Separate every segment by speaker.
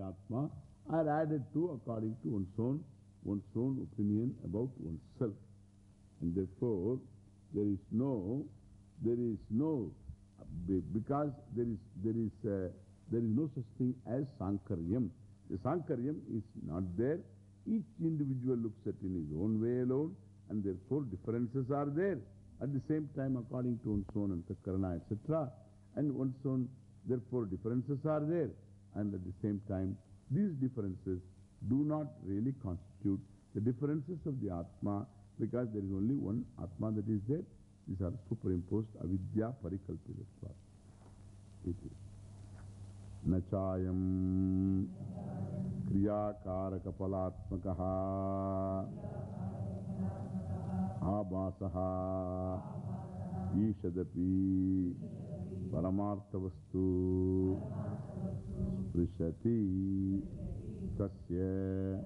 Speaker 1: Atma are added to according to one's own, one's own opinion about oneself. And therefore, there is no, there is no, because there is, there is, uh, there is no such thing as Sankaryam. The Sankaryam is not there. Each individual looks at in his own way alone, and therefore differences are there. At the same time, according to one's own antakarana, etc. And one's own, therefore, differences are there. And at the same time, these differences do not really constitute the differences of the Atma because there is only one Atma that is there. These are superimposed avidya parikalpitatva. Nachayam paramartavastu sprishati tasya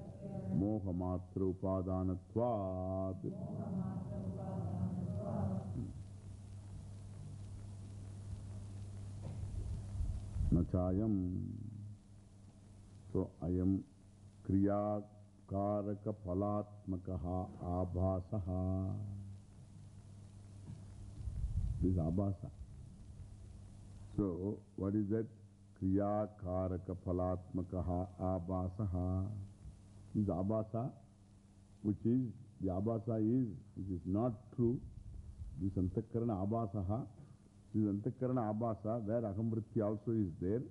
Speaker 1: mohamatra upadanatvat Nachayam. So, I am Kriya Karaka Palatmakaha Abhasaha. This is Abhasa. So, what is that? Kriya Karaka Palatmakaha Abhasaha. This Abhasa, which is, the Abhasa is, which is not true. This Antakarana Abhasaha. This Antakarana Abhasa, where Ahamvritti also is there.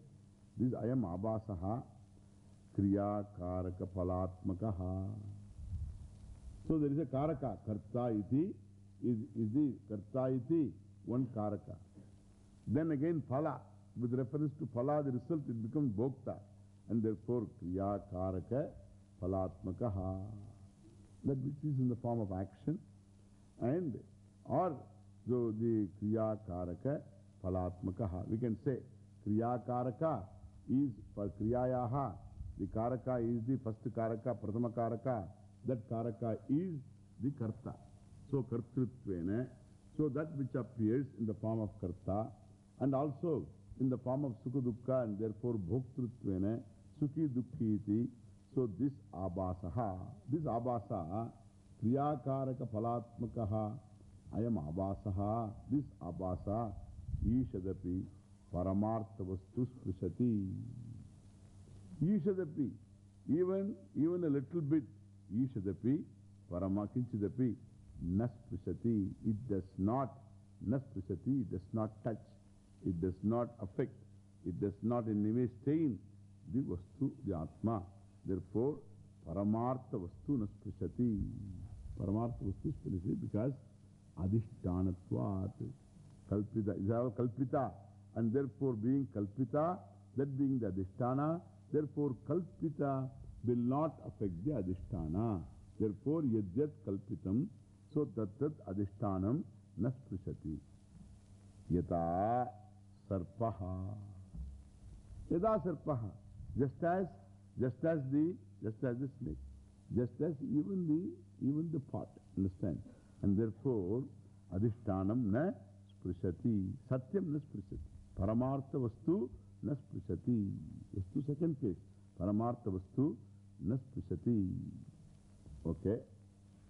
Speaker 1: This I am Abhasaha, Kriya Karaka Palatmakaha. So there is a Karaka, Karta iti, is, is the Karta iti, one Karaka. Then again Phala, with reference to Phala, the result it becomes Bhokta. And therefore Kriya Karaka Palatmakaha. That which is in the form of action. And, or so the Kriya Karaka Palatmakaha. We can say Kriya Karaka is for Kriyayaha. The Karaka is the first Karaka, Prathama Karaka. That Karaka is the Karta. So Kartritvena. So that which appears in the form of Karta and also in the form of Sukha Dukkha and therefore Bhoktritvena, Sukhi Dukhi iti. So this Abhasaha, this Abhasa, Kriyakaraka Palatmakaha, I am Abhasaha, this Abhasa, Ishadapi, Paramartha Vastu Sprishati. Ishadapi, even, even a little bit, Ishadapi, Paramakinchidapi, Nasprishati, it does not, Nasprishati, it does not touch, it does not affect, it does not in any way stain the Vastu, the Atma. Therefore, Paramartha Vastu Nasprishati. Paramartha Vastu Sprishati because Adhishtanatvat. Kalpita. Is our Kalpita. And therefore, being Kalpita, that being the Adhisthana, therefore, Kalpita will not affect the Adhisthana. Therefore, Yadyat Kalpitam, so Tattat Adhishtanam Nasprishati. Yata Sarpaha. Yada Sarpaha. Just as, just as the, just as the snake. Just as even the, even the pot. Understand? And therefore, Adhishtanam na sprishati. Satyam na sprishati. Paramartha vastu na sprishati. Vastu second case. Paramartha na sprishati. Okay.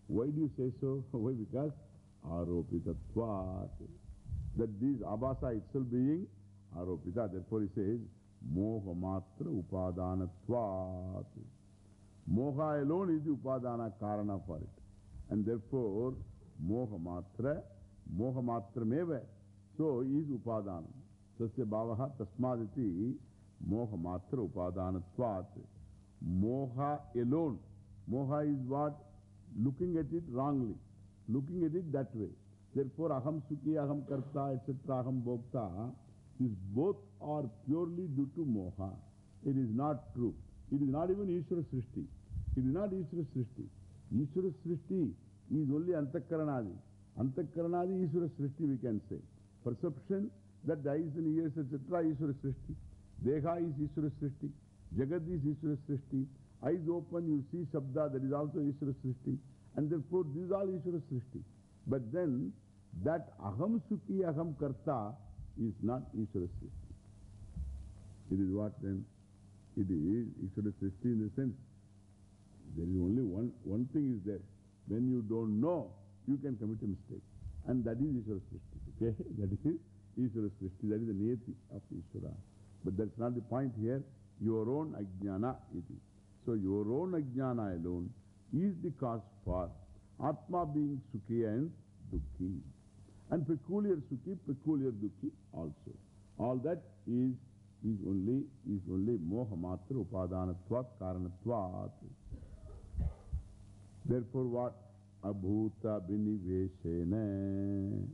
Speaker 1: Why do you say so? Why? Because aropitatvat. That this abhasa itself being aropita. Therefore he says, moha matra upadanatvat. Moha alone is the upadana karana for it. And therefore, moha matra, moha matra meva. So is upadana. Sasya bhavaha tasmaditi moha matra upadanatvat. Moha alone. Moha is what? Looking at it wrongly. Looking at it that way. Therefore, aham sukhi, aham karta, etc., aham bhokta, these both are purely due to moha. It is not true. It is not even Ishvara Srishti. It is not Ishvara Srishti. Ishvara Srishti is only Antakaranadi. Antakaranadi Ishvara Srishti we can say. Perception that the eyes and ears etc. Ishvara Srishti. Deha is Ishvara Srishti. Jagad is Ishvara Srishti. Eyes open, you see Shabda, that is also Ishvara Srishti. And therefore, these are Ishvara Srishti. But then, that Aham Sukhi, Aham Karta is not Ishvara Srishti. It is what then? It is Ishvara Srishti in the sense, there is only one, one thing is there. When you don't know, you can commit a mistake. And that is Ishvara Srishti. Okay? That is Ishvara Srishti. That is the niyati of Ishvara. But that's not the point here. Your own ajnana iti. So your own ajnana alone is the cause for Atma being Sukhi and Dukhi. And peculiar Sukhi, peculiar Dukhi also. All that is, is only, is only Mohamatra Upadanatvat Karanatvat. Therefore what? Abhuta Biniveshene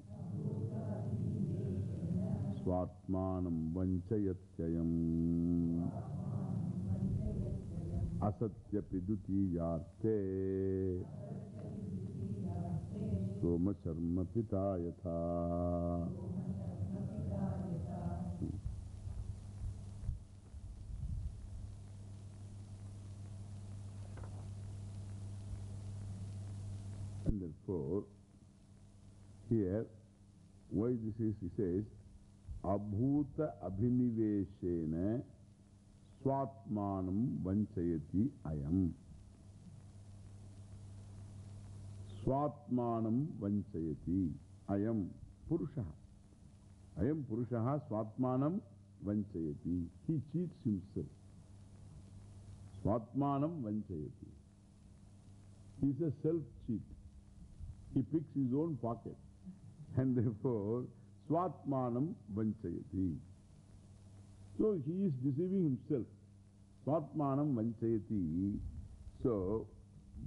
Speaker 1: Swatmanam Vanchayatyayam Asatyapi Dutiyarte Soma Sharma Pitayatha And therefore, here, why this is, he says, Abhuta Abhiniveshena Swatmanam Vanchayati Ayam. Swatmanam Vanchayati Ayam Purushaha. Ayam Purushaha Swatmanam Vanchayati. He cheats himself. Swatmanam Vanchayati. He is a self-cheat. He picks his own pocket. And therefore, Swatmanam Vanchayati. So he is deceiving himself. Swatmanam Vanchayati. So,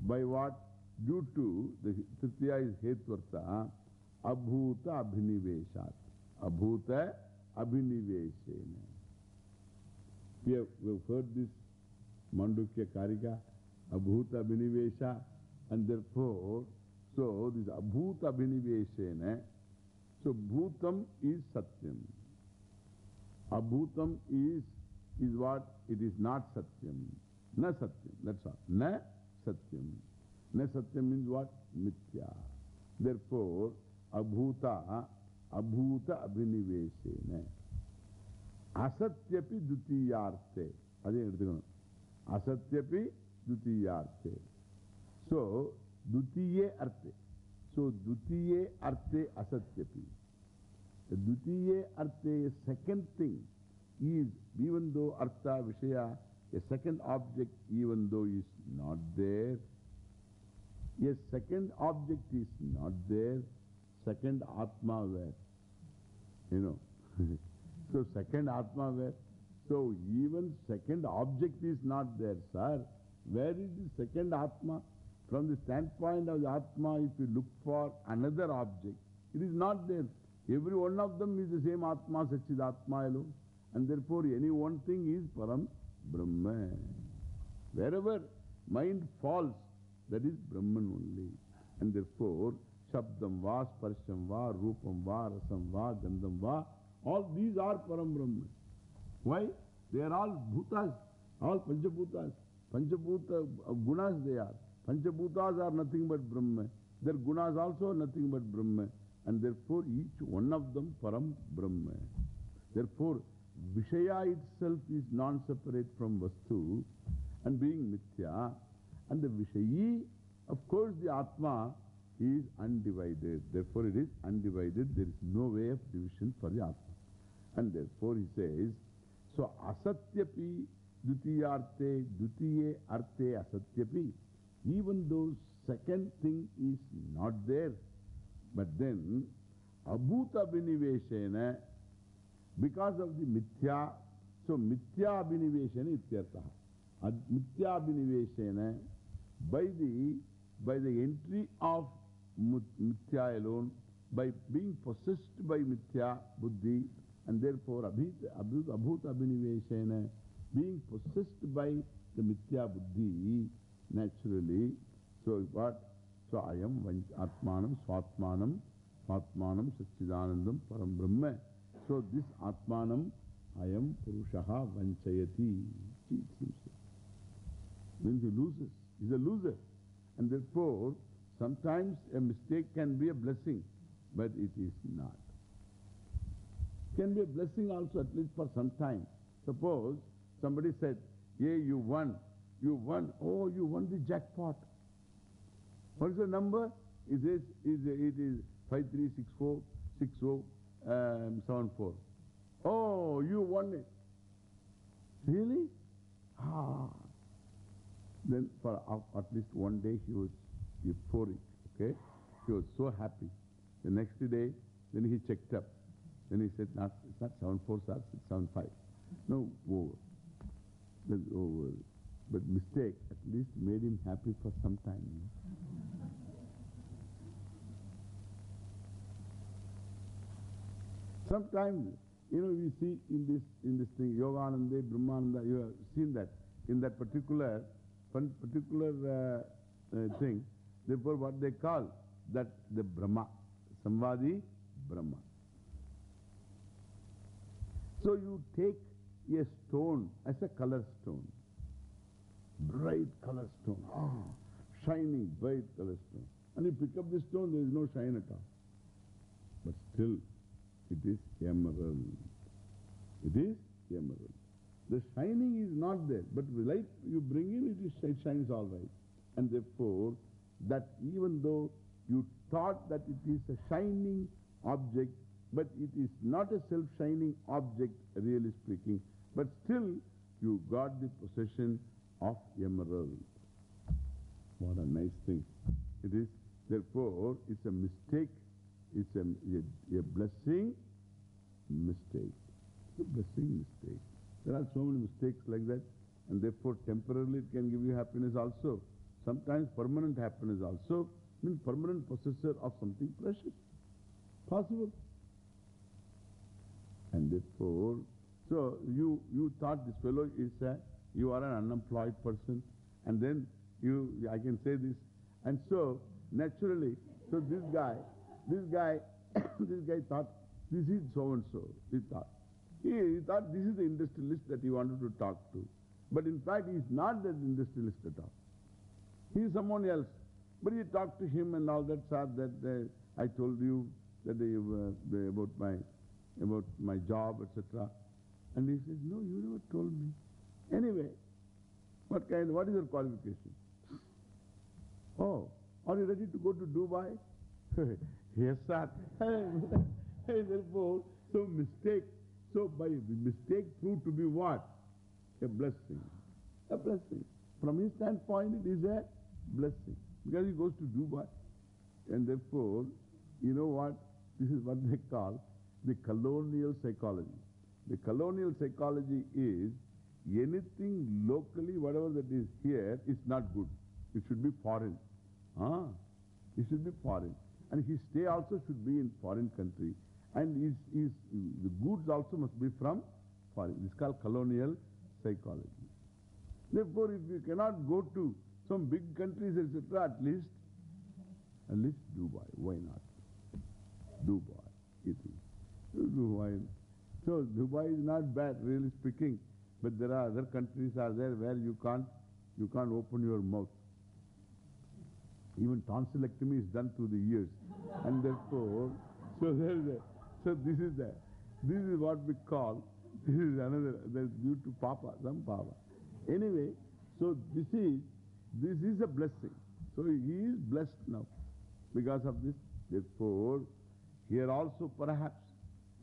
Speaker 1: by what? Due to the Tritiya is Hetvartha, Abhuta Abhiniveshat. Abhuta Abhiniveshena. We have, we have heard this Mandukya Karika, Abhuta Abhinivesha, and therefore, so this Abhuta Abhiniveshena, so Bhutam is Satyam. Abhutam is, is what? It is not Satyam. Na Satyam, that's all. Na Satyam. Even though Artha Vishaya, a second object, even though is not there, a second object is not there, second Atma where? You know. so, second Atma where? So, even second object is not there, sir. Where is the second Atma? From the standpoint of the Atma, if you look for another object, it is not there. Every one of them is the same Atma, Satchidatma alone. And therefore, any one thing is Param Brahma. Wherever mind falls, that is Brahman only. And therefore, Shabdam va, Sparsham va, Rupam va, Rasam va, Gandham va, all these are Param Brahman. Why? They are all Bhutas, all Panchabhutas. Panchabhuta uh, gunas they are. Panchabhutas are nothing but Brahma. Their gunas also are nothing but Brahma. And therefore, each one of them Param Brahma. Therefore, Vishaya itself is non-separate from Vastu and being Mithya. And the Vishayi, of course, the Atma is undivided. Therefore, it is undivided. There is no way of division for the Atma. And therefore, he says, so Asatyapi Dutiyarte Dutiye Arte Asatyapi. Even though second thing is not there, but then Abhuta Biniveshena, because of the Mithya, so Mithya Biniveshena ityartaha. Mithya Biniveshena, by the, by the entry of Mithya alone, by being possessed by Mithya Buddhi, and therefore Abhuta Biniveshena, being possessed by the Mithya Buddhi, naturally, so what? So I am Atmanam, Swatmanam, Swatmanam, Satchidanandam, Param Brahma. So this Atmanam, I am Purushaha Vanchayati. Cheats himself. Means he loses. He's a loser. And therefore, sometimes a mistake can be a blessing, but it is not. Can be a blessing also, at least for some time. Suppose somebody said, Hey, you won. You won. Oh, you won the jackpot. What is the number? It is, it is 5364 6074. Oh, you won it. Really? Ah. Then for at least one day he was euphoric. Okay? He was so happy. The next day, then he checked up. Then he said, not, it's not 74 sir, 675. No, over. That's over. But mistake at least made him happy for some time. Sometimes, you know, we see in this, in this thing, Yogananda, Brahmananda, you have seen that. In that particular, particular uh, uh, thing, therefore what they call that the Brahma, Samvadi Brahma. So you take a stone as a color stone. Bright color stone. Shining, bright color stone. And you pick up this stone, there is no shine at all. But still, it is emerald. It is emerald. The shining is not there, but the light you bring in, it, is, it shines all right. And therefore, that even though you thought that it is a shining object, but it is not a self-shining object, really speaking, but still you got the possession of emerald. What a nice thing. It is, therefore, it's a mistake, it's a, a, a blessing mistake. A blessing mistake. There are so many mistakes like that, and therefore temporarily it can give you happiness also. Sometimes permanent happiness also means permanent possessor of something precious. Possible. And therefore, so you, you thought this fellow is a, you are an unemployed person, and then you, I can say this. And so, naturally, so this guy, this guy, this guy thought, this is so and so, he thought. He, thought this is the industrialist that he wanted to talk to. But in fact, he is not the industrialist at all. He is someone else. But he talked to him and all that, sir, that uh, I told you that uh, about my about my job, etc. And he says, no, you never told me. Anyway, what kind, what is your qualification? Oh, are you ready to go to Dubai? yes, sir. Therefore, so mistake, so by mistake proved to be what? A blessing. A blessing. From his standpoint, it is a blessing. Because he goes to Dubai. And therefore, you know what? This is what they call the colonial psychology. The colonial psychology is anything locally, whatever that is here, is not good. It should be foreign. Ah, it should be foreign. And his stay also should be in foreign country. And his, his, the goods also must be from foreign. This is called colonial psychology. Therefore, if you cannot go to some big countries, etc., at least, at least Dubai. Why not? Dubai, it is. Dubai. So Dubai is not bad, really speaking. But there are other countries are there where you can't, you can't open your mouth. Even tonsillectomy is done through the ears. And therefore, so there is a, so this is the, this is what we call, this is another, that's due to Papa, some Papa. Anyway, so this is, this is a blessing. So he is blessed now because of this. Therefore, here also perhaps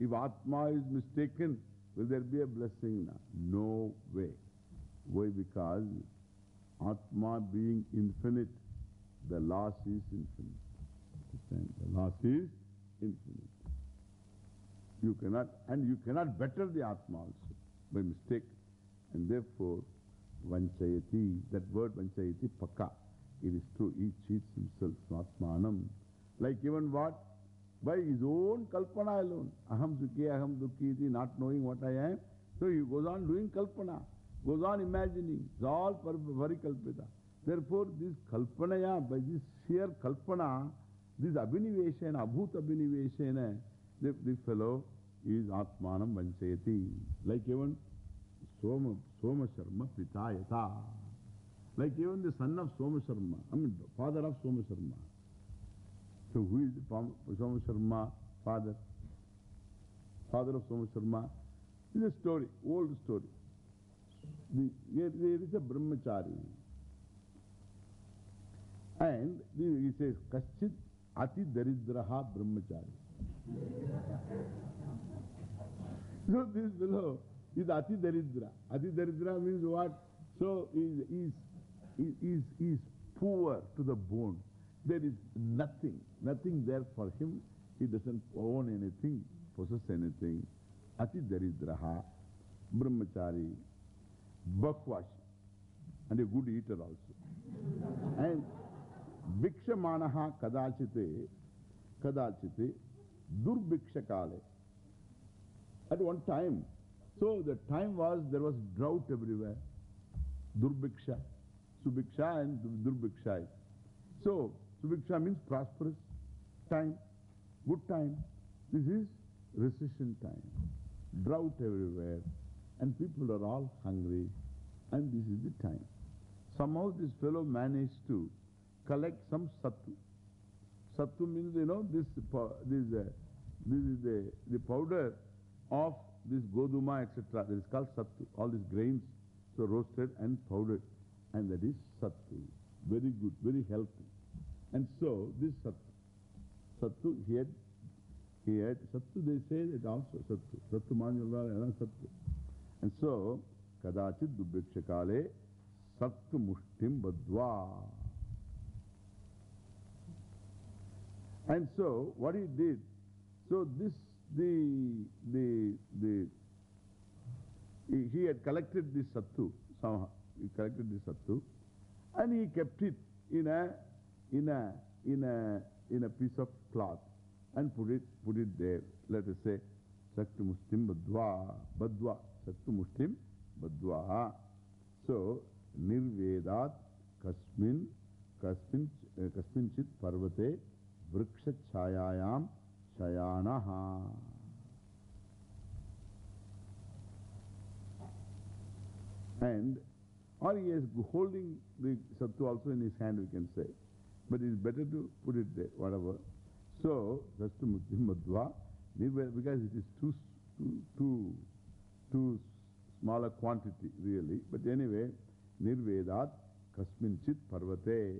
Speaker 1: if Atma is mistaken, will there be a blessing now? No way. Why? Because Atma being infinite, the loss is infinite. The loss is infinite. You cannot, and you cannot better the Atma also by mistake. And therefore, Vanchayati, that word Vanchayati, Paka. It is true, he cheats himself, Atmanam. Like even what? by his own kalpana alone. Aham sukhi, aham dukhi, not knowing what I am. So he goes on doing kalpana, goes on imagining. It's all very kalpita. Therefore, this kalpanaya, by this sheer kalpana, this abhiniveshana, abhut abhiniveshana, this, this fellow is atmanam vanchayati. Like even Soma, Soma Sharma Pitayata. Like even the son of Soma Sharma, I mean, father of Soma Sharma. So who is Soma Sharma father? Father of Soma Sharma. It's a story, old story. The, there, there is a brahmachari. And he says, Kaschit ati daridraha brahmachari. So this fellow is ati daridra. Ati daridra means what? So is, is, is, is poor to the bone. There is nothing, nothing there for him. He doesn't own anything, possess anything. Ati daridraha, brahmachari, bakwashi, and a good eater also. and Vikshamanaha kadachite, kadachite, durbikshakale. At one time, so the time was, there was drought everywhere. Durbiksha, Subiksha and Durbiksha. So, Subiksha means prosperous time, good time. This is recession time, drought everywhere, and people are all hungry, and this is the time. Somehow this fellow managed to collect some sattu. Sattu means, you know, this, this, uh, this is the, the powder of this goduma, etc. That is called sattu. All these grains, so roasted and powdered. And that is sattu. Very good, very healthy. And so, this sattu, sattu, he had, he had, sattu they say that also, sattu. Sattu manjulva, sattu. And so, kadachit dubbikshakale sattu mushtim badva. And so, what he did, so this, the, the, the, he, he had collected this sattu, somehow, he collected this sattu, and he kept it in a, in a, in a, in a piece of cloth and put it, put it there. Let us say, Saktu Mustim Badwa, Badwa, Saktu Mustim Badwa. So, Nirvedat Kasmin, Kasmin, Kasminchit Parvate Vriksha Chayayam Shayanaha. And, or he is holding the Sattu also in his hand, we can say. But it is better to put it there, whatever. So, Sastu Mutim Madhva, because it is too, too, too, too smaller quantity, really. But anyway, Nirvedat Kasminchit Parvate,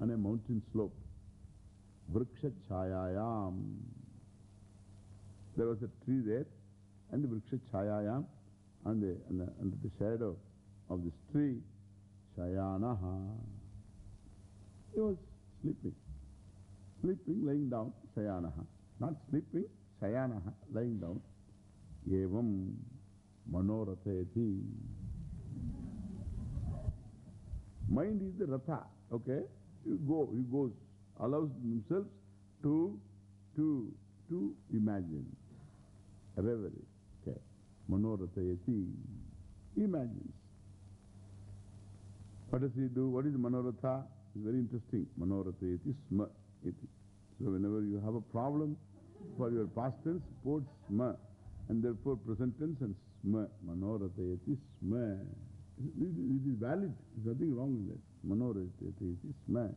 Speaker 1: on a mountain slope. Vriksha Chayayam. There was a tree there, and the Vriksha Chayayam, and the, and the, under the shadow of this tree, Shayanaha. He was sleeping. Sleeping, laying down, Shayanaha. Not sleeping, Shayanaha, lying down. Evam Manoratheti. Mind is the Ratha, okay? You go, he goes, allows themselves to, to, to imagine. Reverie, okay? Manorathayati. Imagines. What does he do? What is Manoratha? It's very interesting. Manorathayati sma iti. So whenever you have a problem for your past tense, put sma. And therefore present tense and sma. Manorathayati sma. It is valid. There's nothing wrong with that. Manorathayati sma.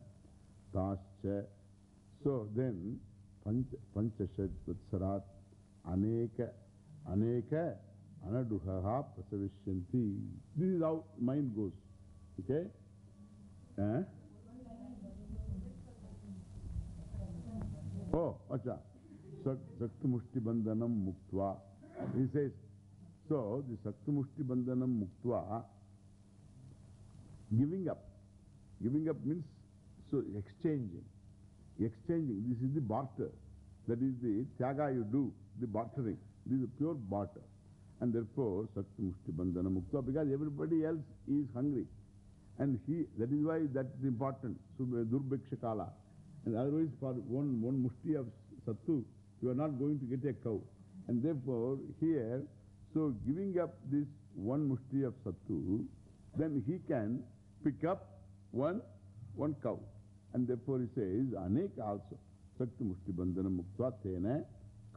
Speaker 1: Eh? Oh, acha. Sakti Mushti Bandhanam Muktva. He says, so the Sakti Mushti Bandhanam Muktva, giving up. Giving up means so exchanging. Exchanging. This is the barter. That is the tyaga you do, the bartering. This is pure barter. And therefore, Sakti Bandhana Mukta, because everybody else is hungry. And he, that is why that is important. So, Durbhikshakala. And otherwise, for one, one mushti of Sattu, you are not going to get a cow. And therefore, here, so giving up this one mushti of Sattu, then he can pick up one, one cow. And therefore he says, Anek also. Sakti mushti bandhana muktva tena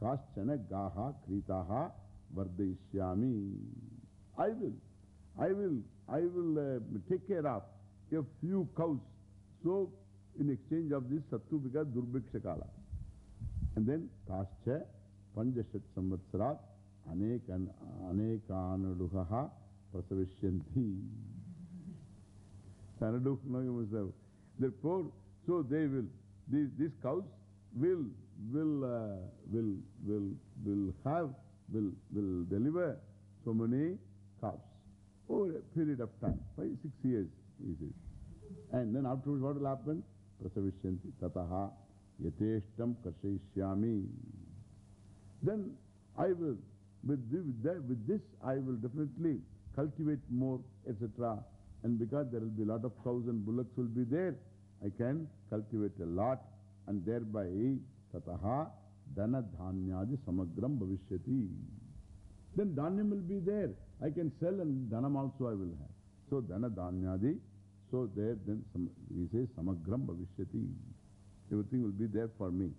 Speaker 1: kaschana gaha kritaha vardayishyami. I will, I will, I will uh, take care of a few cows. So, in exchange of this Sattu because Durbhikshakala. And then Tascha Panjashat Samvatsarat Anekan Anekanaduhaha Prasavishyanti. Sanadu, no, you must have. Therefore, so they will, these, these cows will, will, uh, will, will, will have, will, will deliver so many calves over a period of time, five, six years, he says. And then afterwards, what will happen? Prasavishyanti tataha yateshtam karshaishyami. Then I will, with this, with, with this, I will definitely cultivate more, etc. And because there will be a lot of cows and bullocks will be there, I can cultivate a lot and thereby tataha dana dhanyadi samagram bhavishyati. Then dhanyam will be there. I can sell and dhanam also I will have. So dana dhanyadi. So there then he says samagram bhavishyati. Everything will be there for me.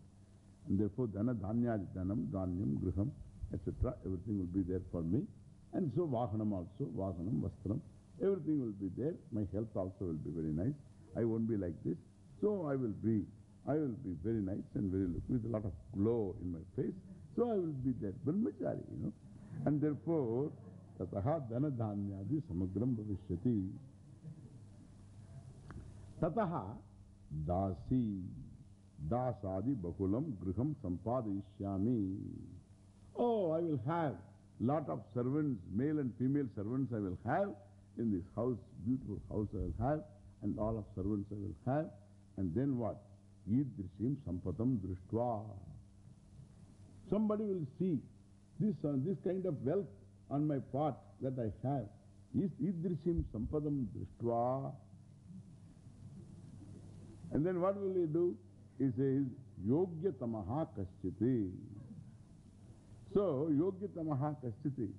Speaker 1: And therefore dana dhanyadi dhanam, dhanyam, griham, etc. Everything will be there for me. And so vahanam also, vahanam, vastram. Everything will be there. My health also will be very nice. I won't be like this. So I will be, I will be very nice and very look with a lot of glow in my face. So I will be that Brahmachari, you know. And therefore, tataha dana dhanyadi samagram bhavishyati. Tataha dasi dasadi bakulam griham sampadishyami. Oh, I will have lot of servants, male and female servants I will have in this house, beautiful house I will have, and all of servants I will have. And then what? Idrishim sampatam drishtva. Somebody will see this, uh, this kind of wealth on my part that I have. Is idrishim sampadam drishtva. And then what will he do? He says, Yogya tamaha kaschiti. So, Yogya tamaha kaschiti.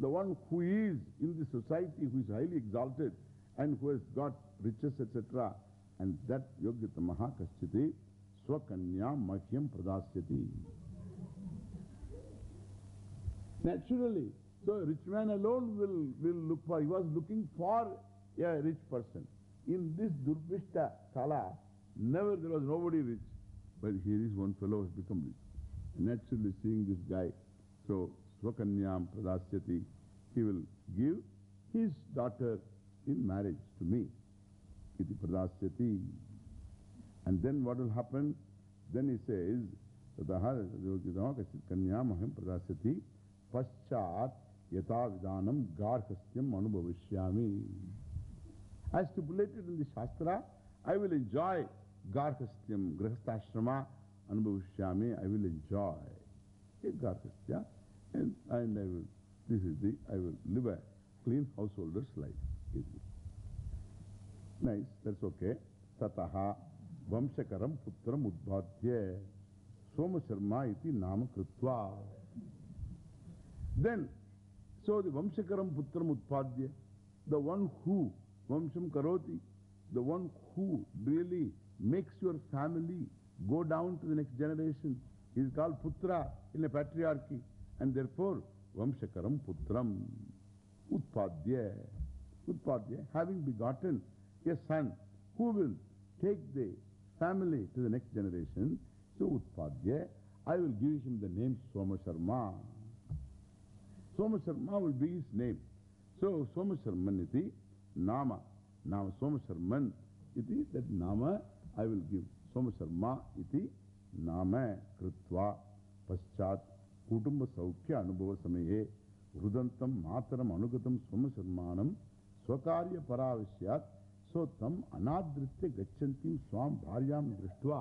Speaker 1: The one who is in the society, who is highly exalted and who has got riches, etc. And that tamaha kaschiti swakanya mahyam pradasyati. Naturally. So, rich man alone will, will look for, he was looking for a rich person. In this Durvishta Kala, never there was nobody rich. But here is one fellow who has become rich. Naturally seeing this guy, so Swakanyam Pradasyati, he will give his daughter in marriage to me. Iti Pradasyati. And then what will happen? Then he says, Tataha Kanyamaham Pradasyati Paschat Yata Vidanam Garhastyam Anubhavishyami. As stipulated in the Shastra, I will enjoy Garhastyam, Grahastashrama, Anubhavishyami. I will enjoy Garhastya and, and I will, this is the, I will live a clean householder's life. Nice, that's okay. Tataha Vamshakaram Putram Udbhadya Soma Sharma iti Nama Kritva. Then, so the Vamshakaram Putram Utpadya, the one who, Vamsham Karoti, the one who really makes your family go down to the next generation is called Putra in a patriarchy. And therefore, Vamshakaram Putram Utpadya. Utpadya, having begotten a son who will take the family to the next generation. So Utpadya, I will give him the name Soma Sharma. Soma Sharma will be his name. So Soma Sharman iti Nama. Nama Soma Sharman iti that Nama I will give. Soma Sharma iti Nama Kritva Paschat Kutumba Saukya Anubhava Samaye Rudantam Mataram Anugatam Soma Sharmanam स्वकार्य परावश्यात, सो तम अनादृत्य गच्छंतिम स्वाम भार्याम दृष्टवा।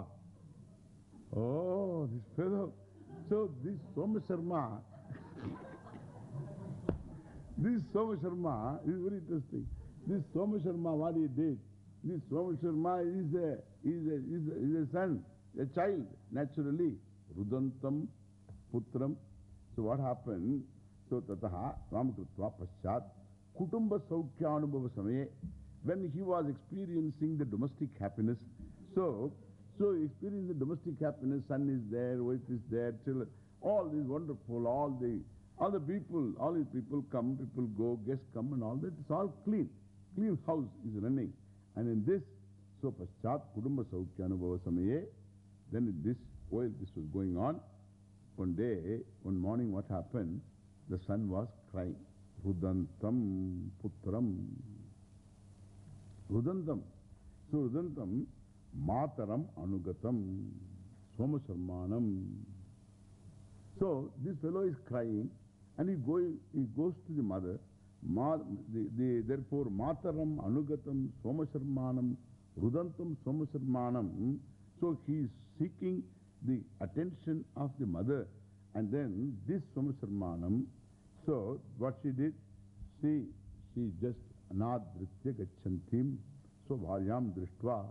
Speaker 1: So this Soma Sharma. This Soma Sharma is very interesting this Soma Sharma what is this this Soma Sharma is a is a is a son a child naturally रुदंतम पुत्रम so what happened so ततः राम कृत्वा पश्चात Kutumba Saukya Samaye when he was experiencing the domestic happiness. So, so experiencing the domestic happiness, son is there, wife is there, children, all is wonderful, all the, all the people, all these people come, people go, guests come and all that, it's all clean. Clean house is running. And in this, so paschat kudumba saukya samaye, then in this, while this was going on, one day, one morning what happened, the son was crying. Rudantam Putram. Rudantam. So Rudantam Mataram Anugatam Somasarmanam. So this fellow is crying and he, go, he goes to the mother. Ma, the, the, therefore, Mataram Anugatam Somasarmanam Rudantam Somasarmanam. So he is seeking the attention of the mother. And then this Somasarmanam, so what she did, she, she just anadritya gachantim svabharyam drishtva.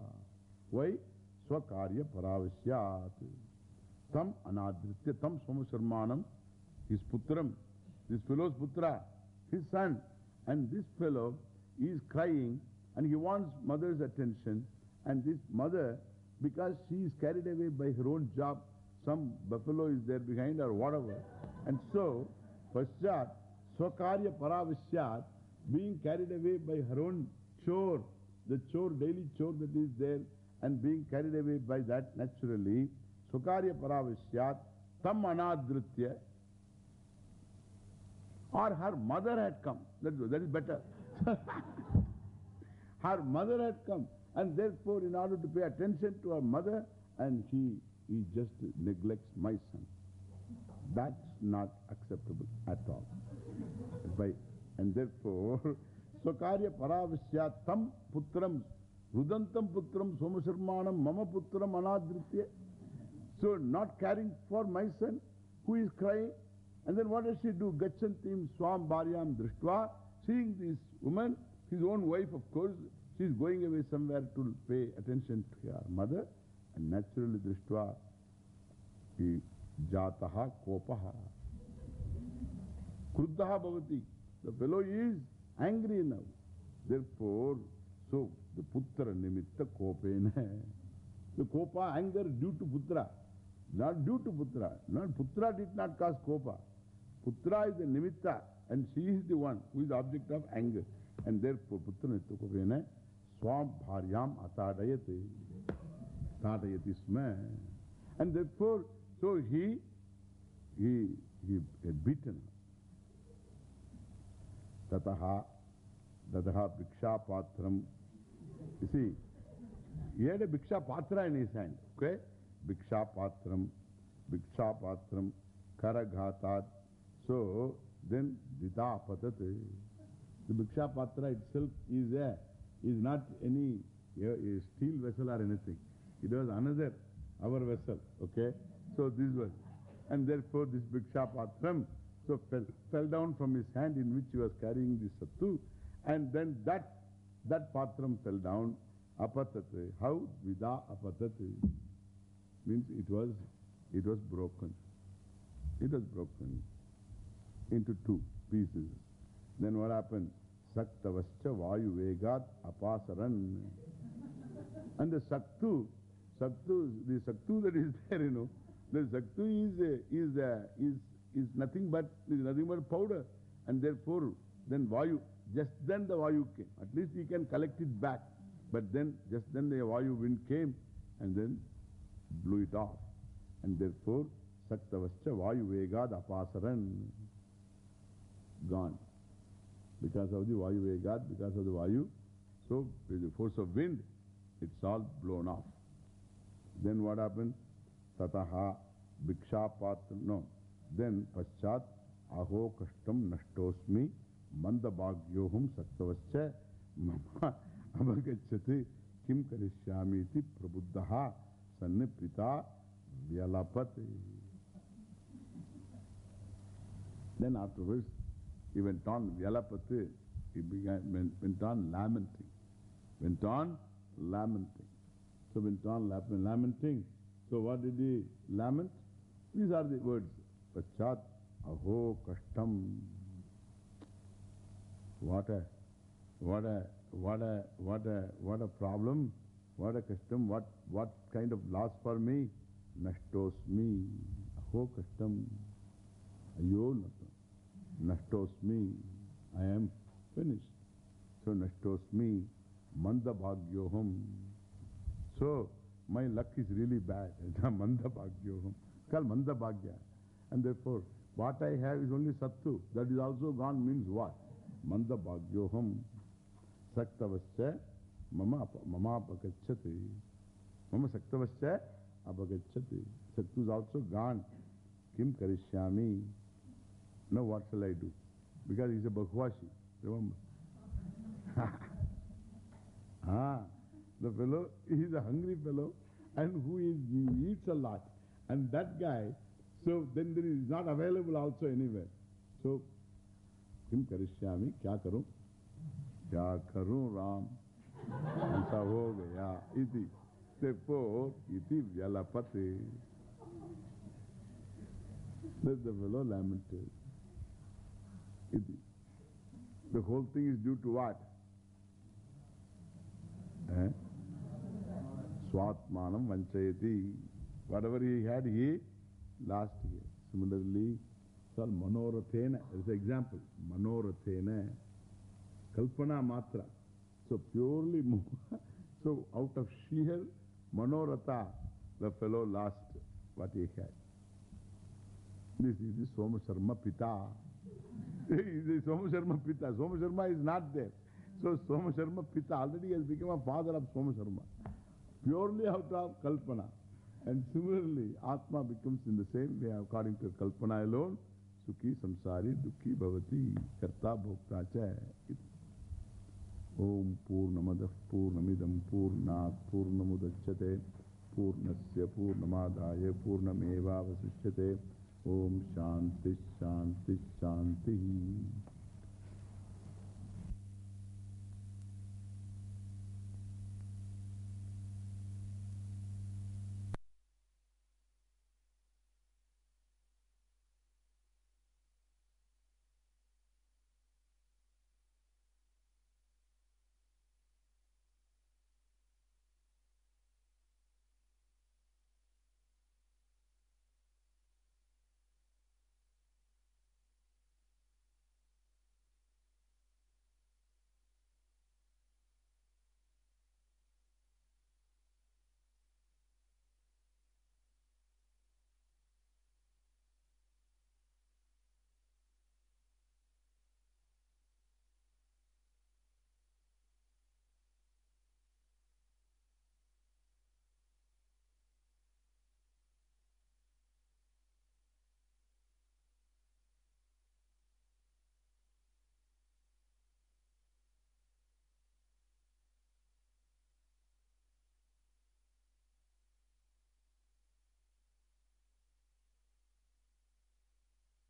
Speaker 1: Why? Swakarya paravasyat. Tam anadritya tam Somasarmanam, his putram, this fellow's putra, his son. And this fellow is crying and he wants mother's attention. And this mother, because she is carried away by her own job, some buffalo is there behind or whatever. And so, Paschat, Swakarya being carried away by her own chore, the chore, daily chore that is there, and being carried away by that naturally, Swakarya Paravishyat, Tam Anadritya, or her mother had come. That, that is better. her mother had come. And therefore, in order to pay attention to her mother, and she, he just neglects my son. That's not acceptable at all. By, and therefore, Swakarya Paravisya Tam Putram Rudantam Putram Somasarmanam Mama Putram Anadritya. So, not caring for my son who is crying. And then what does she do? Gachantim Swam Bharyam Drishtva. Seeing this woman, his own wife, of course, she is going away somewhere to pay attention to her mother. And naturally, Drishtva, he जाता कोप। क्रुद्ध भवती। The fellow is angry नव देर सो the पुत्र निमित्त कोपेन the कोपा anger due to पुत्र not due to पुत्र नॉट पुत्र डिट नॉट कॉज कोप पुत्र इज़ द निमित्त and she is the one who is object of anger and therefore पुत्र निमित्त कोपेन स्वाम भार्याम अताडयत ताटयती स्म and therefore so he, he, he had beaten her. Tataha, Dadaha Bhiksha Patram. You see, he had a Bhiksha Patra in his hand. Okay? Bhiksha Patram, Bhiksha Patram, Karaghatat. So, then Dita Patat. The Bhiksha Patra itself is a, is not any a, a steel vessel or anything. It was another, our vessel. Okay? So, this was. And therefore, this Bhiksha Patram so fell, fell down from his hand in which he was carrying the Sattu. And then that, that Patram fell down. Apatate. How? Vida apatate. Means it was, it was broken. It was broken into two pieces. Then what happened? Saktavascha Vayu Vegat Apasaran. And the Saktu, Saktu, the Saktu that is there, you know, the Saktu is, is, is, is nothing but, is nothing but powder. And therefore, then Vayu, just then the Vayu came. At least he can collect it back. But then, just then the Vayu wind came and then blew it off. And therefore, Saktavascha Vayu Vegad Apasaran. Gone. Because of the Vayu Vegad, because of the Vayu. So, with the force of wind, it's all blown off. Then what happened? Tataha Bhiksha No. Then Paschat Aho Kashtam Nashtosmi Mandabhagyohum Saktavascha Mama Abhagachati Kim Karishyamiti Prabuddhaha Sanniprita Vyalapati. Then afterwards, he went on Vyalapati, he began, went, went on lamenting. Went on lamenting. So went on lamenting. So what did he lament? These are the words. Paschat aho kashtam. What a, what a, what a, what a, what a problem. What a kashtam. What, what kind of loss for me? Nashtosmi. Aho kashtam. Ayo Nashtosmi. I am finished. So Nashtosmi. Manda bhagyoham. So my luck is really bad. Called Manda bhagya. And therefore, What I have is only Sattu. That is also gone means what? Manda Bhagyoham Saktavascha Mama Mama Apagachati. Mama Saktavascha Apagachati. Sattu is also gone. Kim Karishyami. Now what shall I do? Because he is a Bhagwashi. Remember? ah, the fellow, he is a hungry fellow and who is, he eats a lot. And that guy, so then there is not available also anywhere. So, Kim Karishyami, Kya karu? Kya karu Ram? Aisa ho gaya. Iti. Therefore, iti vyalapate. Let the fellow lamented. Iti. The whole thing is due to what? Eh? Swatmanam vanchayati. Whatever he had, he lost here. Similarly, so Manorathena, there is an example. Manorathena, Kalpana Matra. So purely, so out of sheer Manoratha, the fellow lost what he had. This is the Soma Sharma Pita. the Soma Sharma Pita. Soma Sharma is not there. So Soma Sharma Pita already has become a father of Soma Sharma. Purely out of Kalpana. And similarly, Atma becomes in the same way according to Kalpana alone. Sukhi samsari dukhi bhavati karta bhokta cha. Om Purnamadav Purnamidam Purnat Purnamudachate Purnasya Purnamadaya Purnameva Vasishyate Om Shanti Shanti Shanti